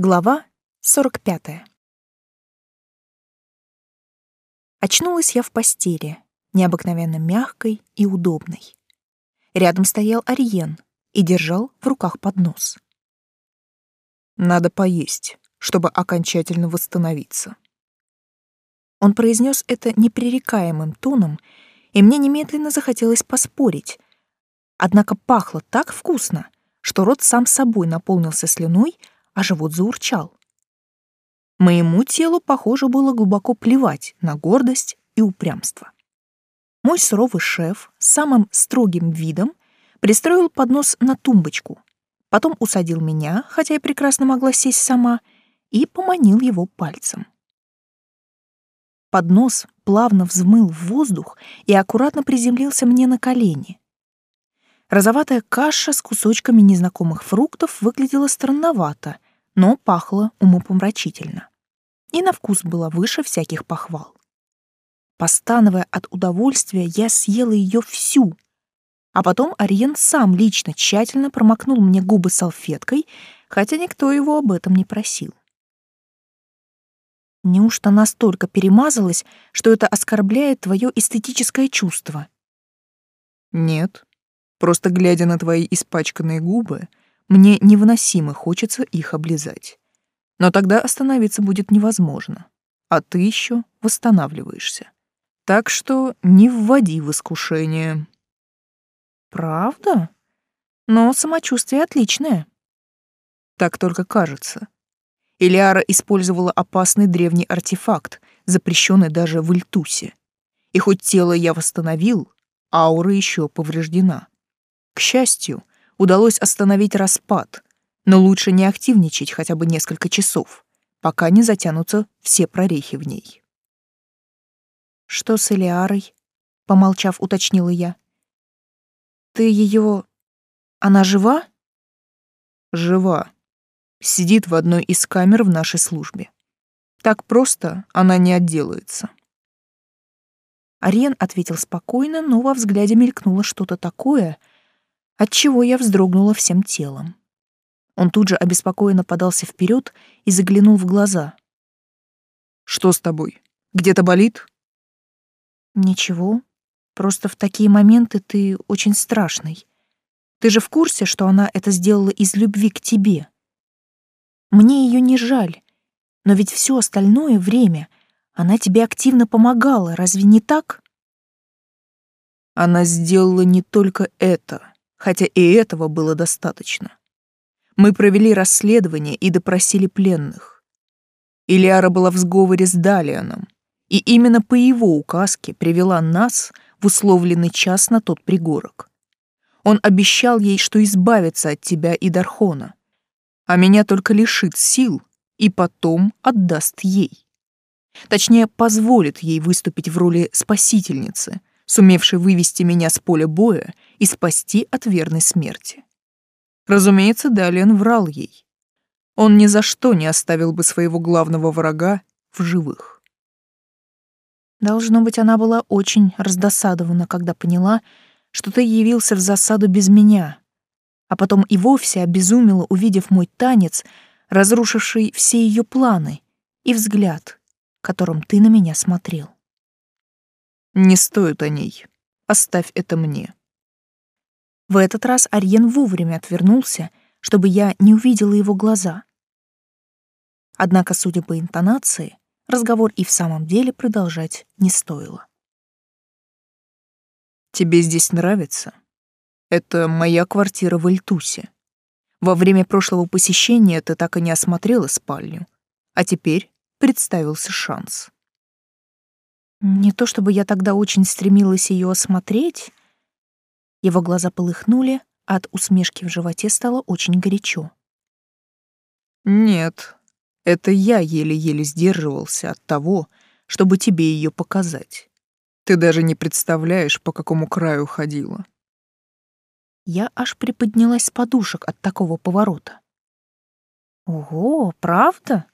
Глава 45. Очнулась я в постели, необыкновенно мягкой и удобной. Рядом стоял Ариен и держал в руках поднос. «Надо поесть, чтобы окончательно восстановиться». Он произнес это непререкаемым тоном, и мне немедленно захотелось поспорить. Однако пахло так вкусно, что рот сам собой наполнился слюной, а живот заурчал. Моему телу, похоже, было глубоко плевать на гордость и упрямство. Мой суровый шеф самым строгим видом пристроил поднос на тумбочку, потом усадил меня, хотя я прекрасно могла сесть сама, и поманил его пальцем. Поднос плавно взмыл в воздух и аккуратно приземлился мне на колени. Розоватая каша с кусочками незнакомых фруктов выглядела странновато, но пахло умопомрачительно. И на вкус было выше всяких похвал. Постановая от удовольствия, я съела ее всю. А потом Ариен сам лично тщательно промокнул мне губы салфеткой, хотя никто его об этом не просил. Неужто настолько перемазалась, что это оскорбляет твое эстетическое чувство? Нет. Просто глядя на твои испачканные губы, мне невыносимо хочется их облизать. Но тогда остановиться будет невозможно, а ты еще восстанавливаешься. Так что не вводи в искушение. Правда? Но самочувствие отличное. Так только кажется. Илиара использовала опасный древний артефакт, запрещенный даже в Ильтусе. И хоть тело я восстановил, аура еще повреждена. К счастью, удалось остановить распад, но лучше не активничать хотя бы несколько часов, пока не затянутся все прорехи в ней. «Что с Элиарой?» — помолчав, уточнила я. «Ты ее... Она жива?» «Жива. Сидит в одной из камер в нашей службе. Так просто она не отделается». Ариен ответил спокойно, но во взгляде мелькнуло что-то такое, отчего я вздрогнула всем телом. Он тут же обеспокоенно подался вперед и заглянул в глаза. «Что с тобой? Где-то болит?» «Ничего. Просто в такие моменты ты очень страшный. Ты же в курсе, что она это сделала из любви к тебе? Мне ее не жаль, но ведь все остальное время она тебе активно помогала, разве не так?» Она сделала не только это хотя и этого было достаточно. Мы провели расследование и допросили пленных. Илиара была в сговоре с Далианом, и именно по его указке привела нас в условленный час на тот пригорок. Он обещал ей, что избавится от тебя и Дархона, а меня только лишит сил и потом отдаст ей. Точнее, позволит ей выступить в роли спасительницы, сумевшей вывести меня с поля боя и спасти от верной смерти. Разумеется, Далиан врал ей. Он ни за что не оставил бы своего главного врага в живых. Должно быть, она была очень раздосадована, когда поняла, что ты явился в засаду без меня, а потом и вовсе обезумела, увидев мой танец, разрушивший все ее планы, и взгляд, которым ты на меня смотрел. Не стоит о ней. Оставь это мне. В этот раз Ариен вовремя отвернулся, чтобы я не увидела его глаза. Однако, судя по интонации, разговор и в самом деле продолжать не стоило. «Тебе здесь нравится? Это моя квартира в Эльтусе. Во время прошлого посещения ты так и не осмотрела спальню, а теперь представился шанс». Не то чтобы я тогда очень стремилась ее осмотреть. Его глаза полыхнули, а от усмешки в животе стало очень горячо. Нет, это я еле-еле сдерживался от того, чтобы тебе ее показать. Ты даже не представляешь, по какому краю ходила. Я аж приподнялась с подушек от такого поворота. Ого, правда?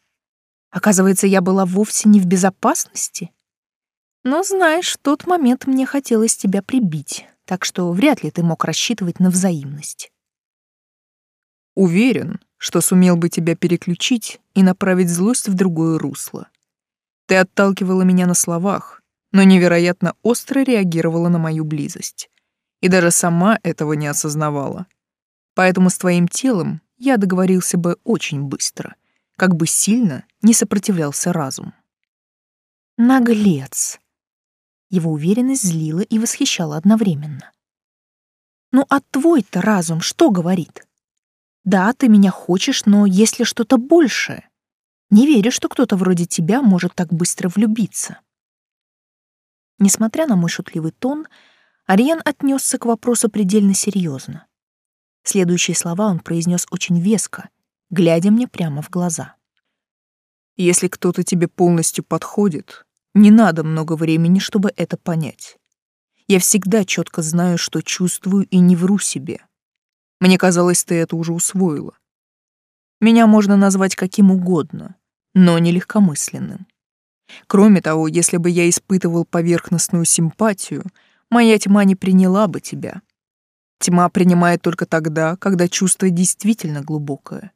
Оказывается, я была вовсе не в безопасности? Но знаешь, в тот момент мне хотелось тебя прибить, так что вряд ли ты мог рассчитывать на взаимность. Уверен, что сумел бы тебя переключить и направить злость в другое русло. Ты отталкивала меня на словах, но невероятно остро реагировала на мою близость. И даже сама этого не осознавала. Поэтому с твоим телом я договорился бы очень быстро, как бы сильно не сопротивлялся разум. Наглец. Его уверенность злила и восхищала одновременно. Ну а твой-то разум что говорит? Да, ты меня хочешь, но есть ли что-то большее? Не верю, что кто-то вроде тебя может так быстро влюбиться. Несмотря на мой шутливый тон, Ариен отнесся к вопросу предельно серьезно. Следующие слова он произнес очень веско, глядя мне прямо в глаза. «Если кто-то тебе полностью подходит, не надо много времени, чтобы это понять. Я всегда четко знаю, что чувствую и не вру себе. Мне казалось, ты это уже усвоила. Меня можно назвать каким угодно, но не легкомысленным. Кроме того, если бы я испытывал поверхностную симпатию, моя тьма не приняла бы тебя. Тьма принимает только тогда, когда чувство действительно глубокое.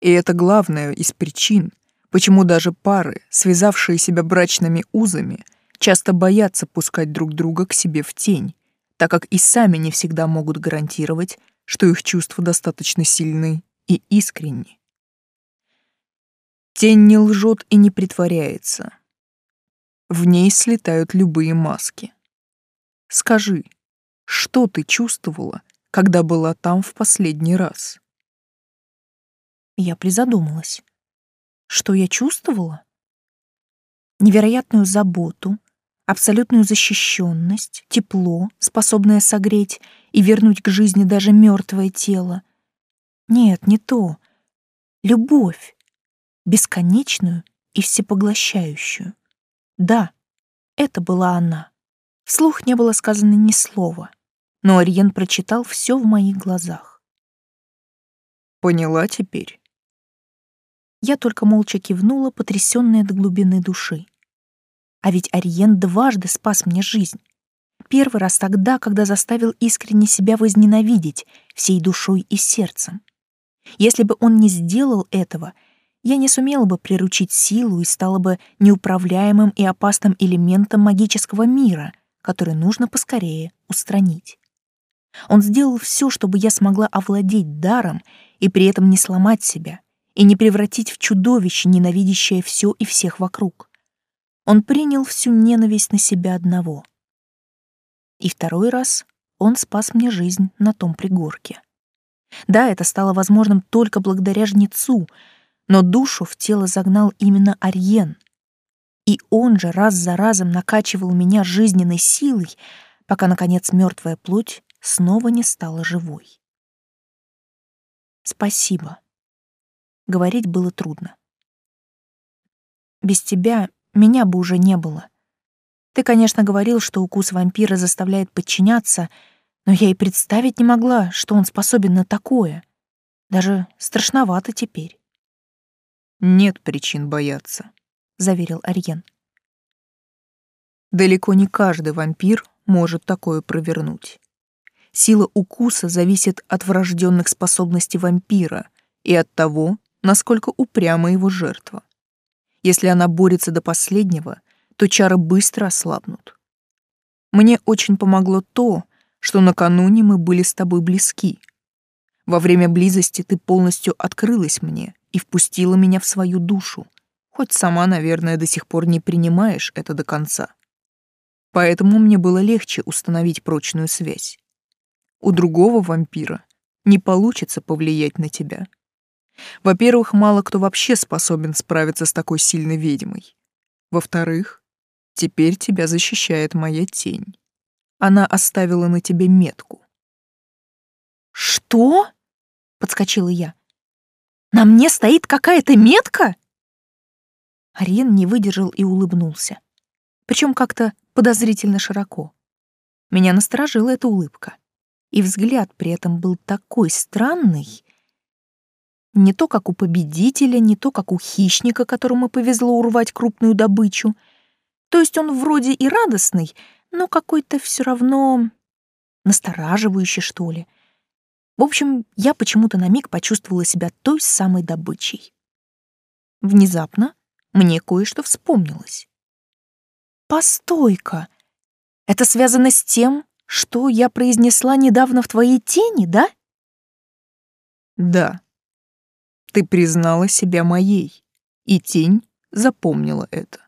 И это главная из причин, почему даже пары, связавшие себя брачными узами, часто боятся пускать друг друга к себе в тень, так как и сами не всегда могут гарантировать, что их чувства достаточно сильны и искренни. Тень не лжет и не притворяется. В ней слетают любые маски. Скажи, что ты чувствовала, когда была там в последний раз? Я призадумалась. Что я чувствовала? Невероятную заботу, абсолютную защищенность, тепло, способное согреть и вернуть к жизни даже мертвое тело. Нет, не то. Любовь бесконечную и всепоглощающую. Да, это была она. Вслух не было сказано ни слова, но Ариен прочитал все в моих глазах. «Поняла теперь?» Я только молча кивнула, потрясённая до глубины души. А ведь Ариен дважды спас мне жизнь. Первый раз тогда, когда заставил искренне себя возненавидеть всей душой и сердцем. Если бы он не сделал этого — я не сумела бы приручить силу и стала бы неуправляемым и опасным элементом магического мира, который нужно поскорее устранить. Он сделал все, чтобы я смогла овладеть даром и при этом не сломать себя и не превратить в чудовище, ненавидящее все и всех вокруг. Он принял всю ненависть на себя одного. И второй раз он спас мне жизнь на том пригорке. Да, это стало возможным только благодаря жнецу — но душу в тело загнал именно Арьен. И он же раз за разом накачивал меня жизненной силой, пока, наконец, мертвая плоть снова не стала живой. Спасибо. Говорить было трудно. Без тебя меня бы уже не было. Ты, конечно, говорил, что укус вампира заставляет подчиняться, но я и представить не могла, что он способен на такое. Даже страшновато теперь. Нет причин бояться, заверил Ариен. Далеко не каждый вампир может такое провернуть. Сила укуса зависит от врожденных способностей вампира и от того, насколько упряма его жертва. Если она борется до последнего, то чары быстро ослабнут. Мне очень помогло то, что накануне мы были с тобой близки. Во время близости ты полностью открылась мне и впустила меня в свою душу, хоть сама, наверное, до сих пор не принимаешь это до конца. Поэтому мне было легче установить прочную связь. У другого вампира не получится повлиять на тебя. Во-первых, мало кто вообще способен справиться с такой сильной ведьмой. Во-вторых, теперь тебя защищает моя тень. Она оставила на тебе метку. «Что?» — подскочила я. На мне стоит какая-то метка?» Ариен не выдержал и улыбнулся. Причем как-то подозрительно широко. Меня насторожила эта улыбка. И взгляд при этом был такой странный. Не то, как у победителя, не то, как у хищника, которому повезло урвать крупную добычу. То есть он вроде и радостный, но какой-то все равно настораживающий, что ли. В общем, я почему-то на миг почувствовала себя той самой добычей. Внезапно мне кое-что вспомнилось. «Постой-ка! Это связано с тем, что я произнесла недавно в твоей тени, да?» «Да. Ты признала себя моей, и тень запомнила это.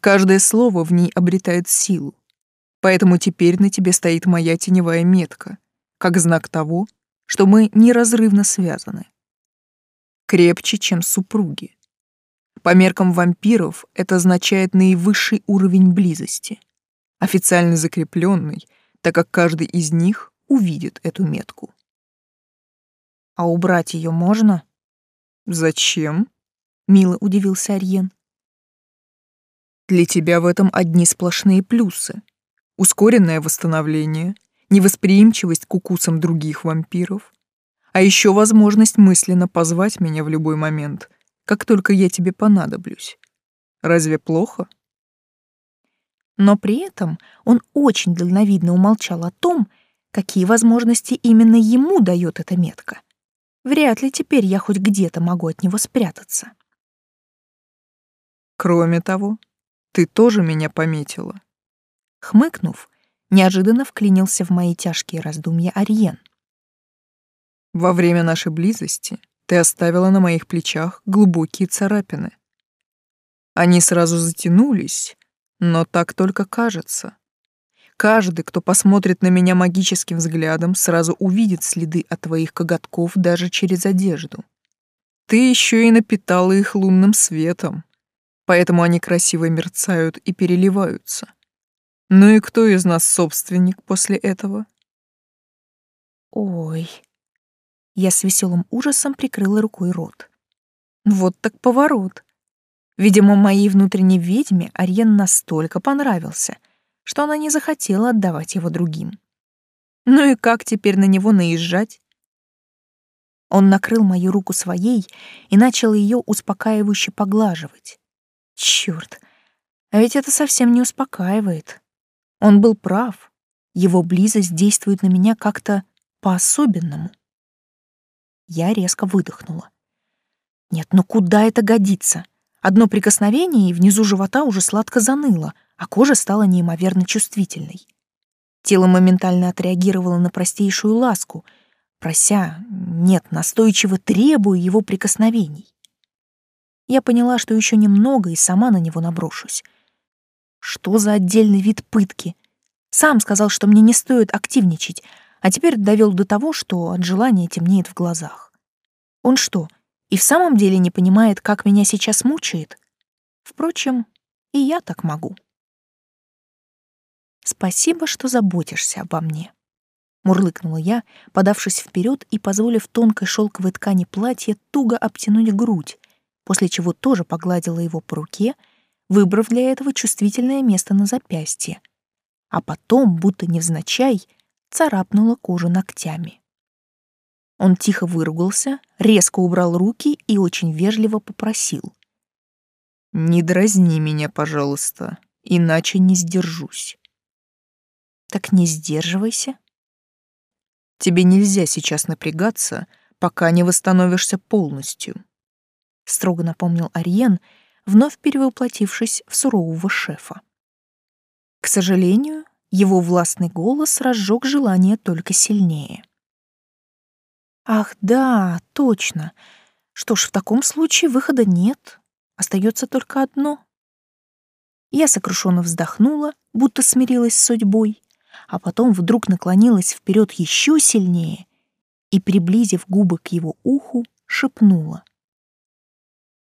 Каждое слово в ней обретает силу, поэтому теперь на тебе стоит моя теневая метка, как знак того, что мы неразрывно связаны. Крепче, чем супруги. По меркам вампиров это означает наивысший уровень близости, официально закрепленный, так как каждый из них увидит эту метку. А убрать ее можно? Зачем? Мило удивился Арьен. Для тебя в этом одни сплошные плюсы. Ускоренное восстановление, невосприимчивость к укусам других вампиров, а еще возможность мысленно позвать меня в любой момент, как только я тебе понадоблюсь. Разве плохо? Но при этом он очень дальновидно умолчал о том, какие возможности именно ему дает эта метка. Вряд ли теперь я хоть где-то могу от него спрятаться. Кроме того, ты тоже меня пометила. Хмыкнув, неожиданно вклинился в мои тяжкие раздумья Ариен. Во время нашей близости ты оставила на моих плечах глубокие царапины. Они сразу затянулись, но так только кажется. Каждый, кто посмотрит на меня магическим взглядом, сразу увидит следы от твоих коготков даже через одежду. Ты еще и напитала их лунным светом, поэтому они красиво мерцают и переливаются. Ну и кто из нас собственник после этого? Ой. Я с веселым ужасом прикрыла рукой рот. Вот так поворот. Видимо, моей внутренней ведьме Ариен настолько понравился, что она не захотела отдавать его другим. Ну и как теперь на него наезжать? Он накрыл мою руку своей и начал ее успокаивающе поглаживать. Черт, а ведь это совсем не успокаивает. Он был прав. Его близость действует на меня как-то по-особенному. Я резко выдохнула. Нет, ну куда это годится? Одно прикосновение, и внизу живота уже сладко заныло, а кожа стала неимоверно чувствительной. Тело моментально отреагировало на простейшую ласку, прося, нет, настойчиво требуя его прикосновений. Я поняла, что еще немного и сама на него наброшусь. Что за отдельный вид пытки? Сам сказал, что мне не стоит активничать, а теперь довел до того, что от желания темнеет в глазах. Он что, и в самом деле не понимает, как меня сейчас мучает. Впрочем, и я так могу. Спасибо, что заботишься обо мне. Мурлыкнула я, подавшись вперед и позволив тонкой шелковой ткани платья туго обтянуть грудь, после чего тоже погладила его по руке, выбрав для этого чувствительное место на запястье, а потом, будто невзначай, царапнула кожу ногтями. Он тихо выругался, резко убрал руки и очень вежливо попросил. «Не дразни меня, пожалуйста, иначе не сдержусь». «Так не сдерживайся». «Тебе нельзя сейчас напрягаться, пока не восстановишься полностью», — строго напомнил Ариен, вновь перевоплотившись в сурового шефа. К сожалению, его властный голос разжег желание только сильнее. Ах, да, точно. Что ж, в таком случае выхода нет. Остается только одно. Я сокрушенно вздохнула, будто смирилась с судьбой, а потом вдруг наклонилась вперед еще сильнее и, приблизив губы к его уху, шепнула.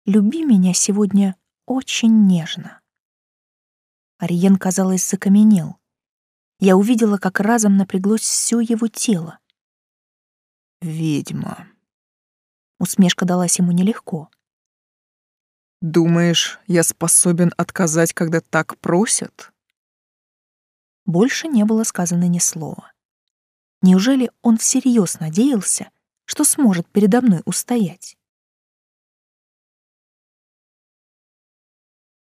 «Люби меня сегодня очень нежно». Ариен, казалось, закаменел. Я увидела, как разом напряглось все его тело. «Ведьма». Усмешка далась ему нелегко. «Думаешь, я способен отказать, когда так просят?» Больше не было сказано ни слова. Неужели он всерьез надеялся, что сможет передо мной устоять?